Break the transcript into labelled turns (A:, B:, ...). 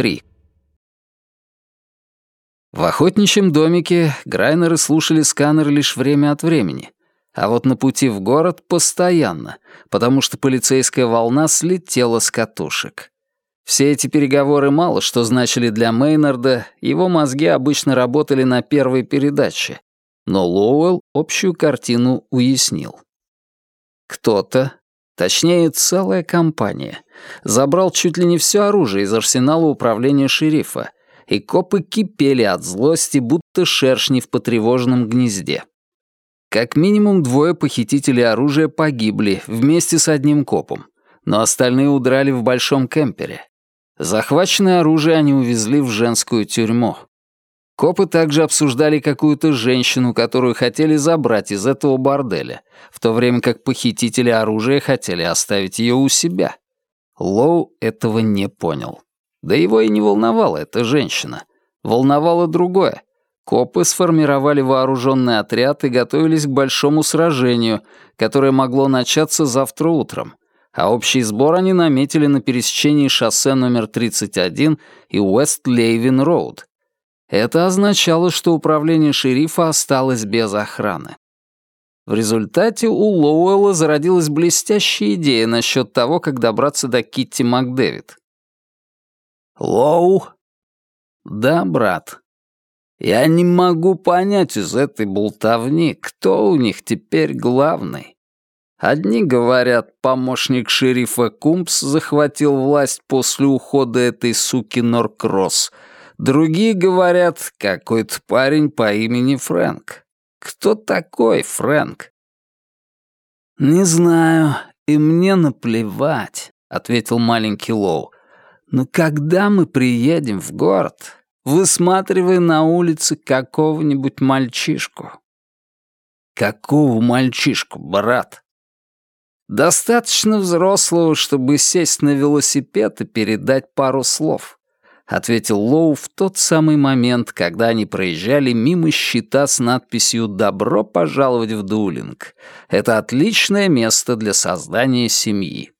A: 3. В охотничьем домике Грайнеры слушали сканер лишь время от времени, а вот на пути в город — постоянно, потому что полицейская волна слетела с катушек. Все эти переговоры мало что значили для Мейнарда, его мозги обычно работали на первой передаче, но Лоуэлл общую картину уяснил. Кто-то, точнее целая компания, забрал чуть ли не все оружие из арсенала управления шерифа, и копы кипели от злости, будто шершни в потревоженном гнезде. Как минимум двое похитителей оружия погибли вместе с одним копом, но остальные удрали в большом кемпере. Захваченное оружие они увезли в женскую тюрьму. Копы также обсуждали какую-то женщину, которую хотели забрать из этого борделя, в то время как похитители оружия хотели оставить ее у себя. Лоу этого не понял. Да его и не волновала эта женщина. Волновало другое. Копы сформировали вооруженный отряд и готовились к большому сражению, которое могло начаться завтра утром, а общий сбор они наметили на пересечении шоссе номер 31 и Уэст-Лейвин-Роуд. Это означало, что управление шерифа осталось без охраны. В результате у Лоуэлла зародилась блестящая идея насчет того, как добраться до Китти Макдэвид. «Лоу?» «Да, брат. Я не могу понять из этой болтовни, кто у них теперь главный. Одни говорят, помощник шерифа Кумпс захватил власть после ухода этой суки Норкросс. Другие говорят, какой-то парень по имени Фрэнк. Кто такой Фрэнк? «Не знаю, и мне наплевать», — ответил маленький Лоу. «Но когда мы приедем в город, высматривай на улице какого-нибудь мальчишку». «Какого мальчишку, брат?» «Достаточно взрослого, чтобы сесть на велосипед и передать пару слов», — ответил Лоу в тот самый момент, когда они проезжали мимо щита с надписью «Добро пожаловать в Дулинг». Это отличное место для создания семьи.